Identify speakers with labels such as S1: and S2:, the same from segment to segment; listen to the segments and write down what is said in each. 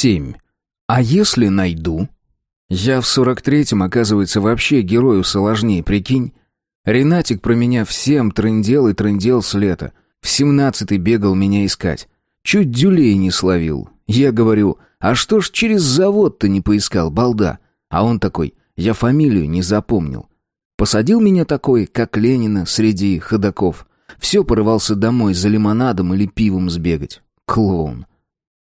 S1: 7. А если найду? Я в сорок третьем, оказывается, вообще герою сложнее, прикинь? Ренатик про меня всем трындел и трындел с лета. В семнадцатый бегал меня искать. Чуть дюлей не словил. Я говорю, а что ж через завод-то не поискал, балда? А он такой, я фамилию не запомнил. Посадил меня такой, как Ленина, среди ходаков. Все порывался домой за лимонадом или пивом сбегать. Клоун.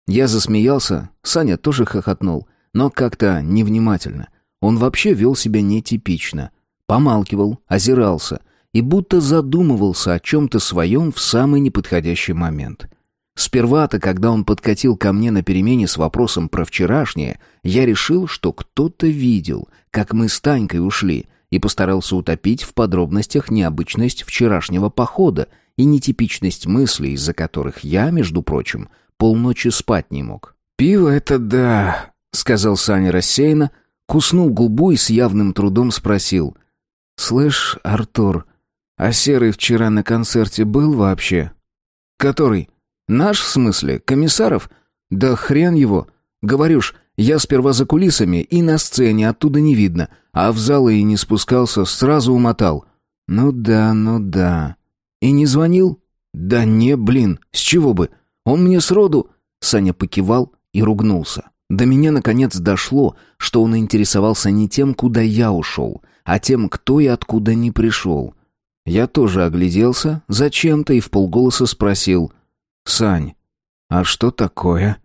S1: Я засмеялся, Саня тоже хохотнул, но как-то невнимательно. Он вообще вел себя нетипично. Помалкивал, озирался и будто задумывался о чем-то своем в самый неподходящий момент. Сперва-то, когда он подкатил ко мне на перемене с вопросом про вчерашнее, я решил, что кто-то видел, как мы с Танькой ушли, и постарался утопить в подробностях необычность вчерашнего похода и нетипичность мыслей, из-за которых я, между прочим, полночи спать не мог. «Пиво — это да», — сказал Саня рассеянно, куснул губу и с явным трудом спросил. «Слышь, Артур, а Серый вчера на концерте был вообще?» «Который? Наш, в смысле? Комиссаров? Да хрен его. Говорюш, я сперва за кулисами и на сцене, оттуда не видно, а в зал и не спускался, сразу умотал». «Ну да, ну да. И не звонил?» «Да не, блин, с чего бы? Он мне сроду...» Саня покивал и ругнулся. До меня наконец дошло, что он интересовался не тем, куда я ушел, а тем, кто и откуда не пришел. Я тоже огляделся зачем-то и вполголоса спросил «Сань, а что такое?»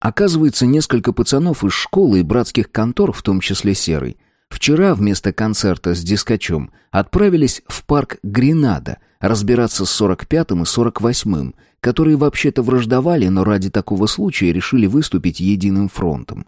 S1: Оказывается, несколько пацанов из школы и братских контор, в том числе Серый, вчера вместо концерта с дискачом отправились в парк Гренада разбираться с 45-м и 48-м, которые вообще-то враждовали, но ради такого случая решили выступить единым фронтом.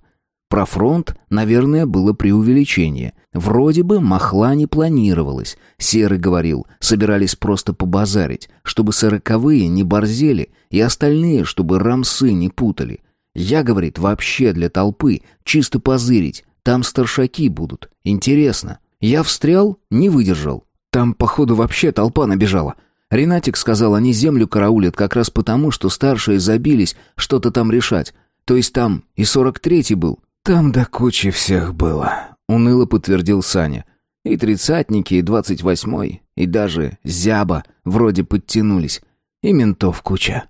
S1: Про фронт, наверное, было преувеличение. Вроде бы махла не планировалось. Серый говорил, собирались просто побазарить, чтобы сороковые не борзели, и остальные, чтобы рамсы не путали. Я, говорит, вообще для толпы, чисто позырить. Там старшаки будут. Интересно. Я встрял, не выдержал. Там, походу, вообще толпа набежала. Ренатик сказал, они землю караулят как раз потому, что старшие забились что-то там решать. То есть там и сорок третий был. Там до кучи всех было, уныло подтвердил Саня. И тридцатники, и двадцать восьмой, и даже зяба вроде подтянулись. И ментов куча.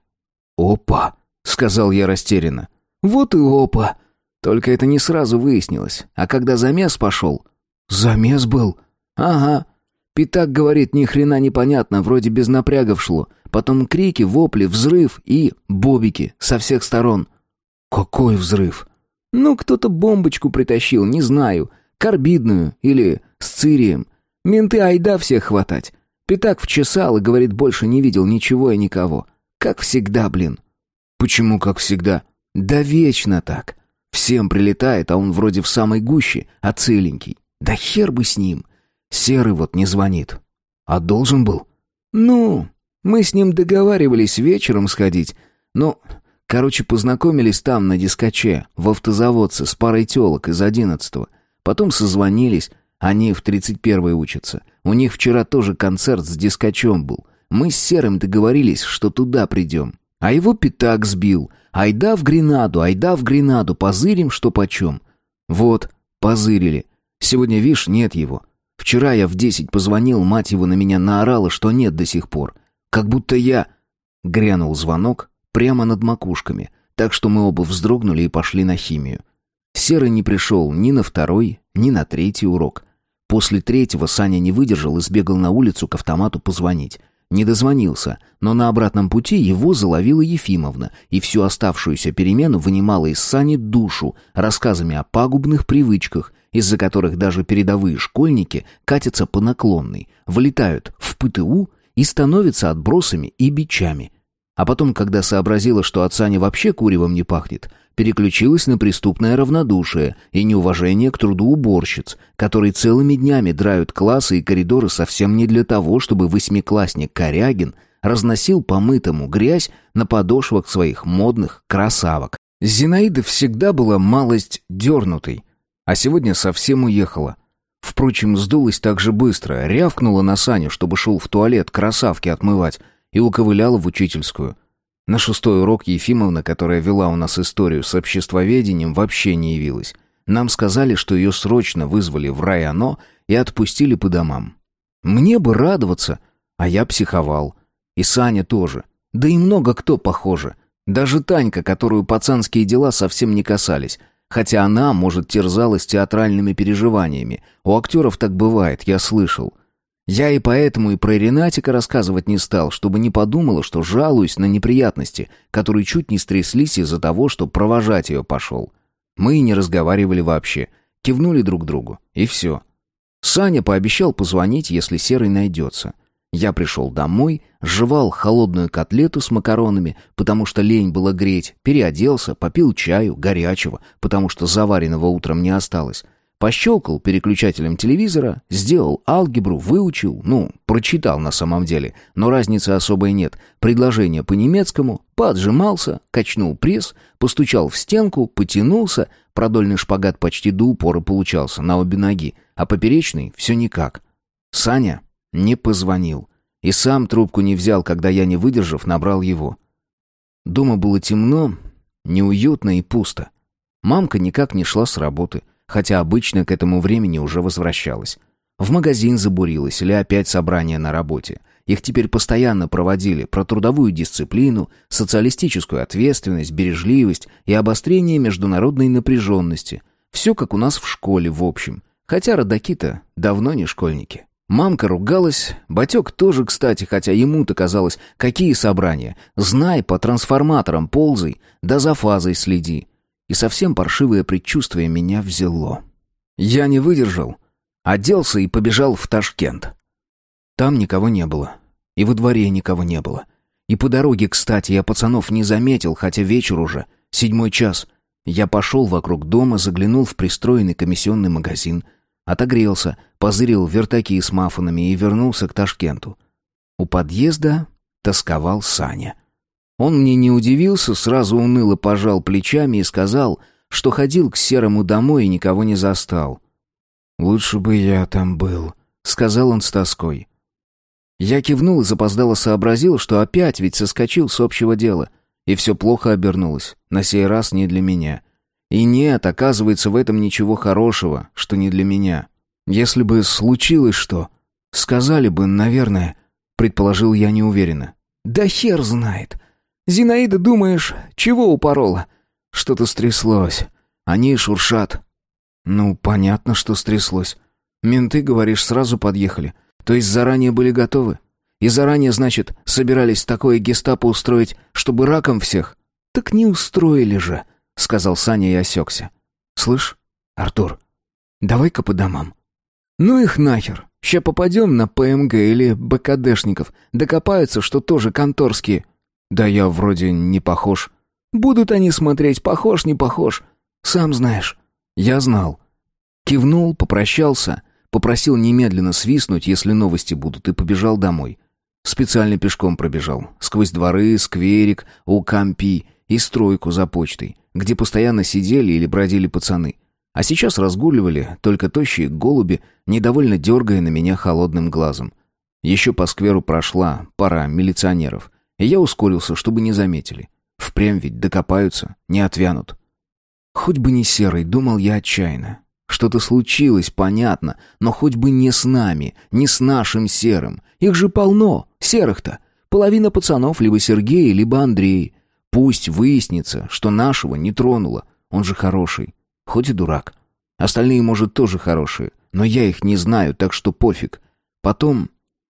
S1: «Опа!» — сказал я растерянно. «Вот и опа!» Только это не сразу выяснилось. А когда замес пошел... «Замес был?» «Ага. Питак говорит, ни хрена непонятно, вроде без напрягов шло. Потом крики, вопли, взрыв и бобики со всех сторон. Какой взрыв? Ну, кто-то бомбочку притащил, не знаю. Карбидную или с цирием. Менты айда всех хватать. Питак вчесал и говорит, больше не видел ничего и никого. Как всегда, блин. Почему как всегда? Да вечно так. Всем прилетает, а он вроде в самой гуще, а целенький. Да хер бы с ним. Серый вот не звонит. А должен был? Ну, мы с ним договаривались вечером сходить. Ну, короче, познакомились там, на дискоче, в автозаводце, с парой телок из одиннадцатого. Потом созвонились, они в тридцать первой учатся. У них вчера тоже концерт с дискачом был. Мы с Серым договорились, что туда придем. А его пятак сбил. Айда в Гренаду, айда в Гренаду, позырим, что почем. Вот, позырили. Сегодня, вишь, нет его. Вчера я в десять позвонил, мать его на меня наорала, что нет до сих пор. Как будто я... Грянул звонок прямо над макушками, так что мы оба вздрогнули и пошли на химию. Серый не пришел ни на второй, ни на третий урок. После третьего Саня не выдержал и сбегал на улицу к автомату позвонить. Не дозвонился, но на обратном пути его заловила Ефимовна и всю оставшуюся перемену вынимала из Сани душу рассказами о пагубных привычках, из-за которых даже передовые школьники катятся по наклонной, влетают в ПТУ и становятся отбросами и бичами. А потом, когда сообразила, что от Сани вообще куревом не пахнет, переключилась на преступное равнодушие и неуважение к труду уборщиц, которые целыми днями драют классы и коридоры совсем не для того, чтобы восьмиклассник Корягин разносил помытому грязь на подошвах своих модных красавок. Зинаида всегда была малость дернутой, а сегодня совсем уехала. Впрочем, сдулась так же быстро, рявкнула на Саню, чтобы шел в туалет красавки отмывать, и уковыляла в учительскую. На шестой урок Ефимовна, которая вела у нас историю с обществоведением, вообще не явилась. Нам сказали, что ее срочно вызвали в районо и отпустили по домам. Мне бы радоваться, а я психовал. И Саня тоже. Да и много кто похоже. Даже Танька, которую пацанские дела совсем не касались. Хотя она, может, терзалась театральными переживаниями. У актеров так бывает, я слышал. Я и поэтому и про Ренатика рассказывать не стал, чтобы не подумала, что жалуюсь на неприятности, которые чуть не стряслись из-за того, что провожать ее пошел. Мы и не разговаривали вообще. Кивнули друг другу. И все. Саня пообещал позвонить, если Серый найдется. Я пришел домой, жевал холодную котлету с макаронами, потому что лень было греть, переоделся, попил чаю, горячего, потому что заваренного утром не осталось. Пощелкал переключателем телевизора, сделал алгебру, выучил, ну, прочитал на самом деле, но разницы особой нет. Предложение по-немецкому, поджимался, качнул пресс, постучал в стенку, потянулся, продольный шпагат почти до упора получался, на обе ноги, а поперечный все никак. Саня не позвонил. И сам трубку не взял, когда я, не выдержав, набрал его. Дома было темно, неуютно и пусто. Мамка никак не шла с работы, хотя обычно к этому времени уже возвращалась. В магазин забурилась или опять собрание на работе. Их теперь постоянно проводили про трудовую дисциплину, социалистическую ответственность, бережливость и обострение международной напряженности. Все как у нас в школе в общем. Хотя родаки-то давно не школьники. Мамка ругалась, Батек тоже, кстати, хотя ему-то казалось, какие собрания. Знай, по трансформаторам ползай, да за фазой следи. И совсем паршивое предчувствие меня взяло. Я не выдержал, оделся и побежал в Ташкент. Там никого не было. И во дворе никого не было. И по дороге, кстати, я пацанов не заметил, хотя вечер уже, седьмой час. Я пошел вокруг дома, заглянул в пристроенный комиссионный магазин — Отогрелся, позырил вертаки с мафонами и вернулся к Ташкенту. У подъезда тосковал Саня. Он мне не удивился, сразу уныло пожал плечами и сказал, что ходил к Серому домой и никого не застал. «Лучше бы я там был», — сказал он с тоской. Я кивнул и запоздало сообразил, что опять ведь соскочил с общего дела. И все плохо обернулось, на сей раз не для меня. И нет, оказывается, в этом ничего хорошего, что не для меня. Если бы случилось что, сказали бы, наверное, предположил я неуверенно. Да хер знает. Зинаида, думаешь, чего упорола? Что-то стряслось. Они шуршат. Ну, понятно, что стряслось. Менты, говоришь, сразу подъехали. То есть заранее были готовы? И заранее, значит, собирались такое гестапо устроить, чтобы раком всех? Так не устроили же сказал Саня и осекся. «Слышь, Артур, давай-ка по домам». «Ну их нахер. Ща попадем на ПМГ или БКДшников. Докопаются, что тоже конторские». «Да я вроде не похож». «Будут они смотреть, похож, не похож. Сам знаешь». «Я знал». Кивнул, попрощался, попросил немедленно свистнуть, если новости будут, и побежал домой. Специально пешком пробежал. Сквозь дворы, скверик, у Кампи и стройку за почтой где постоянно сидели или бродили пацаны. А сейчас разгуливали только тощие голуби, недовольно дергая на меня холодным глазом. Еще по скверу прошла пара милиционеров, я ускорился, чтобы не заметили. Впрямь ведь докопаются, не отвянут. Хоть бы не серый, думал я отчаянно. Что-то случилось, понятно, но хоть бы не с нами, не с нашим серым. Их же полно, серых-то. Половина пацанов либо Сергей, либо Андрей. Пусть выяснится, что нашего не тронуло. Он же хороший. Хоть и дурак. Остальные, может, тоже хорошие. Но я их не знаю, так что пофиг. Потом...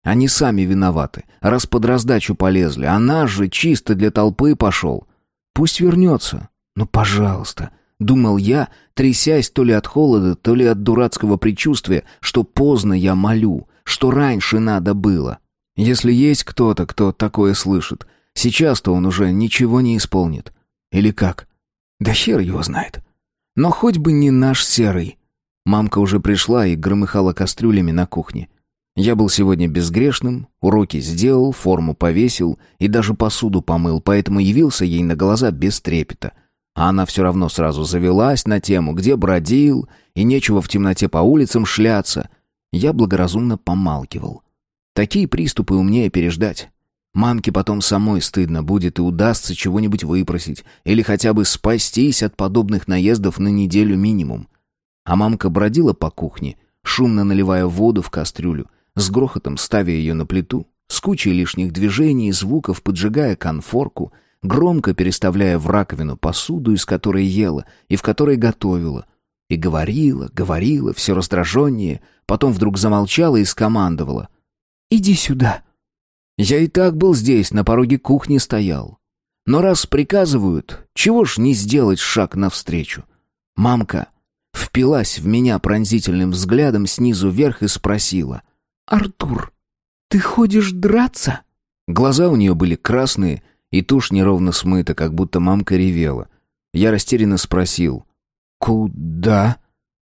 S1: Они сами виноваты. Раз под раздачу полезли. А наш же чисто для толпы пошел. Пусть вернется. Ну, пожалуйста. Думал я, трясясь то ли от холода, то ли от дурацкого предчувствия, что поздно я молю, что раньше надо было. Если есть кто-то, кто такое слышит, Сейчас-то он уже ничего не исполнит. Или как? Да хер его знает. Но хоть бы не наш серый. Мамка уже пришла и громыхала кастрюлями на кухне. Я был сегодня безгрешным, уроки сделал, форму повесил и даже посуду помыл, поэтому явился ей на глаза без трепета. А она все равно сразу завелась на тему, где бродил, и нечего в темноте по улицам шляться. Я благоразумно помалкивал. Такие приступы умнее переждать. Мамке потом самой стыдно будет и удастся чего-нибудь выпросить или хотя бы спастись от подобных наездов на неделю минимум. А мамка бродила по кухне, шумно наливая воду в кастрюлю, с грохотом ставя ее на плиту, с кучей лишних движений и звуков поджигая конфорку, громко переставляя в раковину посуду, из которой ела и в которой готовила, и говорила, говорила, все раздраженнее, потом вдруг замолчала и скомандовала. «Иди сюда!» Я и так был здесь, на пороге кухни стоял. Но раз приказывают, чего ж не сделать шаг навстречу? Мамка впилась в меня пронзительным взглядом снизу вверх и спросила. «Артур, ты ходишь драться?» Глаза у нее были красные, и тушь неровно смыта, как будто мамка ревела. Я растерянно спросил. «Куда?»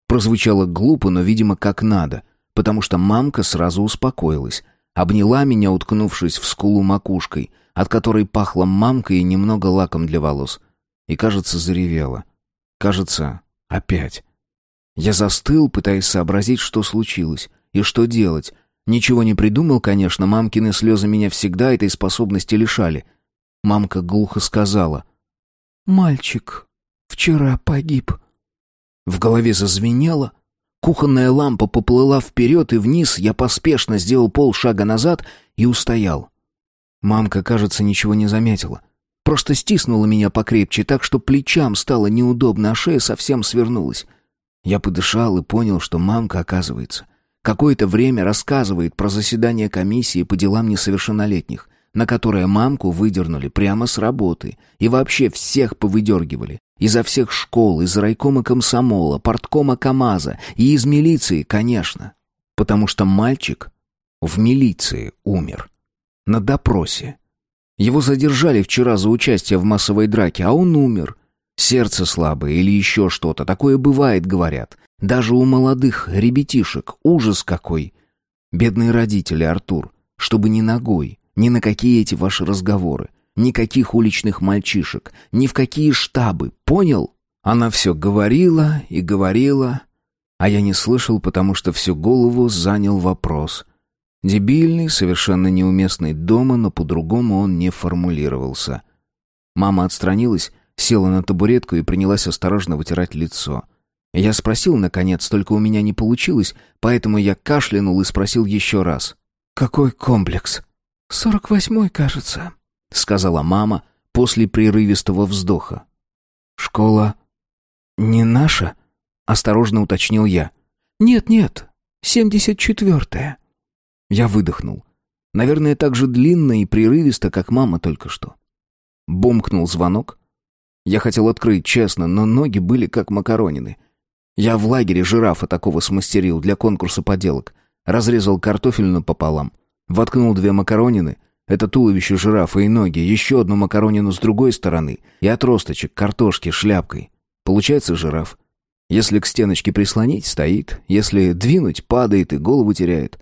S1: Прозвучало глупо, но, видимо, как надо, потому что мамка сразу успокоилась обняла меня, уткнувшись в скулу макушкой, от которой пахло мамкой и немного лаком для волос. И, кажется, заревела. Кажется, опять. Я застыл, пытаясь сообразить, что случилось и что делать. Ничего не придумал, конечно, мамкины слезы меня всегда этой способности лишали. Мамка глухо сказала. «Мальчик вчера погиб». В голове зазвенело, Кухонная лампа поплыла вперед и вниз, я поспешно сделал полшага назад и устоял. Мамка, кажется, ничего не заметила. Просто стиснула меня покрепче, так что плечам стало неудобно, а шея совсем свернулась. Я подышал и понял, что мамка, оказывается, какое-то время рассказывает про заседание комиссии по делам несовершеннолетних, на которое мамку выдернули прямо с работы и вообще всех повыдергивали. Изо всех школ, из райкома комсомола, порткома КамАЗа и из милиции, конечно. Потому что мальчик в милиции умер. На допросе. Его задержали вчера за участие в массовой драке, а он умер. Сердце слабое или еще что-то. Такое бывает, говорят. Даже у молодых ребятишек. Ужас какой. Бедные родители, Артур. Чтобы ни ногой, ни на какие эти ваши разговоры. Никаких уличных мальчишек, ни в какие штабы, понял? Она все говорила и говорила, а я не слышал, потому что всю голову занял вопрос. Дебильный, совершенно неуместный дома, но по-другому он не формулировался. Мама отстранилась, села на табуретку и принялась осторожно вытирать лицо. Я спросил, наконец, только у меня не получилось, поэтому я кашлянул и спросил еще раз. «Какой комплекс?» «Сорок восьмой, кажется», сказала мама после прерывистого вздоха. Школа не наша? осторожно уточнил я. Нет, нет, семьдесят четвертая. Я выдохнул. Наверное, так же длинно и прерывисто, как мама только что. Бумкнул звонок. Я хотел открыть честно, но ноги были как макаронины. Я в лагере жирафа такого смастерил для конкурса поделок. Разрезал картофельную пополам, воткнул две макаронины — это туловище жирафа и ноги, еще одну макаронину с другой стороны и отросточек картошки шляпкой. Получается жираф. Если к стеночке прислонить, стоит. Если двинуть, падает и голову теряет.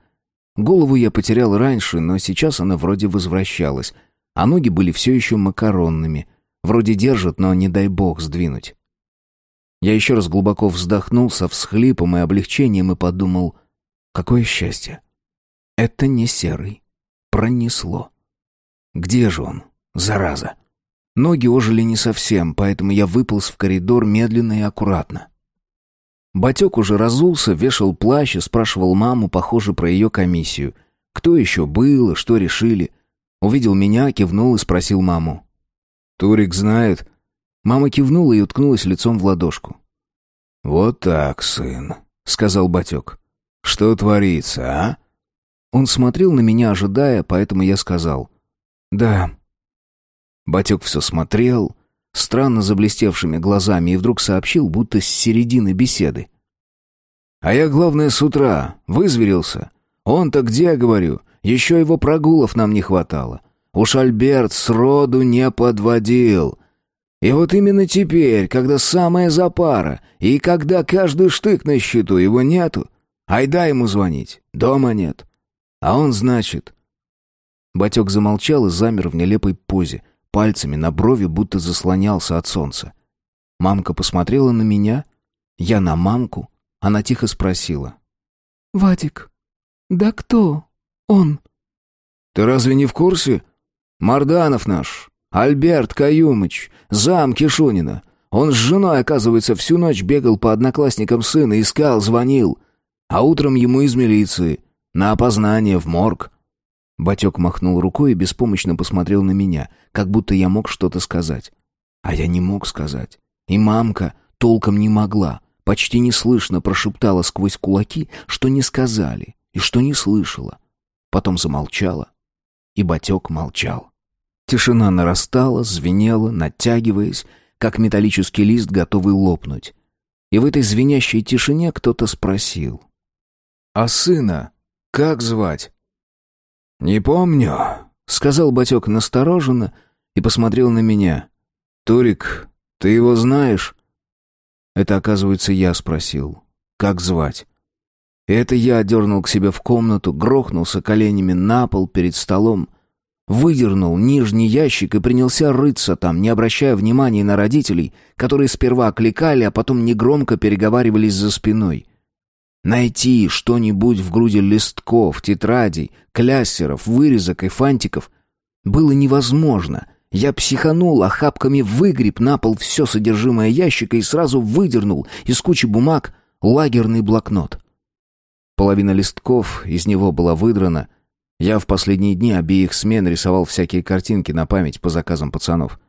S1: Голову я потерял раньше, но сейчас она вроде возвращалась. А ноги были все еще макаронными. Вроде держат, но не дай бог сдвинуть. Я еще раз глубоко вздохнул со всхлипом и облегчением и подумал, какое счастье. Это не серый. Пронесло. Где же он, зараза? Ноги ожили не совсем, поэтому я выполз в коридор медленно и аккуратно. Батек уже разулся, вешал плащ и спрашивал маму, похоже, про ее комиссию. Кто еще был и что решили. Увидел меня, кивнул и спросил маму. «Турик знает?» Мама кивнула и уткнулась лицом в ладошку. «Вот так, сын», — сказал Батек. «Что творится, а?» Он смотрел на меня, ожидая, поэтому я сказал. «Да». Батек все смотрел, странно заблестевшими глазами, и вдруг сообщил, будто с середины беседы. «А я, главное, с утра вызверился. Он-то где, говорю, еще его прогулов нам не хватало. Уж Альберт сроду не подводил. И вот именно теперь, когда самая запара, и когда каждый штык на счету, его нету, айда ему звонить, дома нет. А он, значит, Батек замолчал и замер в нелепой позе, пальцами на брови будто заслонялся от солнца. Мамка посмотрела на меня, я на мамку, она тихо спросила. «Вадик, да кто он?» «Ты разве не в курсе?» Марданов наш, Альберт Каюмыч, зам Кишунина. Он с женой, оказывается, всю ночь бегал по одноклассникам сына, искал, звонил. А утром ему из милиции. На опознание, в морг. Батек махнул рукой и беспомощно посмотрел на меня, как будто я мог что-то сказать. А я не мог сказать. И мамка толком не могла. Почти неслышно прошептала сквозь кулаки, что не сказали и что не слышала. Потом замолчала. И Батек молчал. Тишина нарастала, звенела, натягиваясь, как металлический лист, готовый лопнуть. И в этой звенящей тишине кто-то спросил. «А сына как звать?» «Не помню», — сказал Батек настороженно и посмотрел на меня. «Турик, ты его знаешь?» Это, оказывается, я спросил. «Как звать?» И это я отдернул к себе в комнату, грохнулся коленями на пол перед столом, выдернул нижний ящик и принялся рыться там, не обращая внимания на родителей, которые сперва кликали, а потом негромко переговаривались за спиной. Найти что-нибудь в груди листков, тетрадей, кляссеров, вырезок и фантиков было невозможно. Я психанул, охапками выгреб на пол все содержимое ящика и сразу выдернул из кучи бумаг лагерный блокнот. Половина листков из него была выдрана. Я в последние дни обеих смен рисовал всякие картинки на память по заказам пацанов.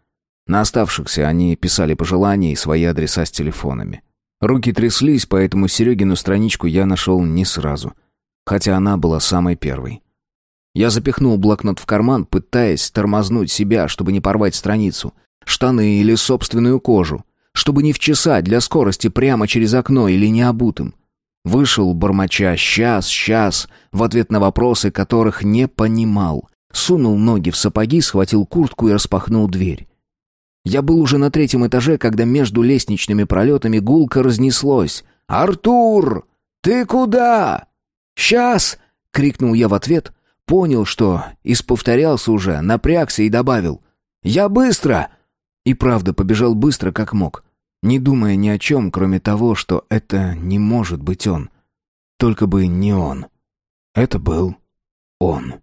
S1: На оставшихся они писали пожелания и свои адреса с телефонами. Руки тряслись, поэтому Серегину страничку я нашел не сразу. Хотя она была самой первой. Я запихнул блокнот в карман, пытаясь тормознуть себя, чтобы не порвать страницу. Штаны или собственную кожу. Чтобы не вчесать для скорости прямо через окно или не обутым. Вышел, бормоча «сейчас, сейчас», в ответ на вопросы, которых не понимал. Сунул ноги в сапоги, схватил куртку и распахнул дверь. Я был уже на третьем этаже, когда между лестничными пролетами гулко разнеслось. «Артур! Ты куда?» «Сейчас!» — крикнул я в ответ. Понял, что исповторялся уже, напрягся и добавил. «Я быстро!» И правда побежал быстро, как мог. Не думая ни о чем, кроме того, что это не может быть он. Только бы не он. Это был он.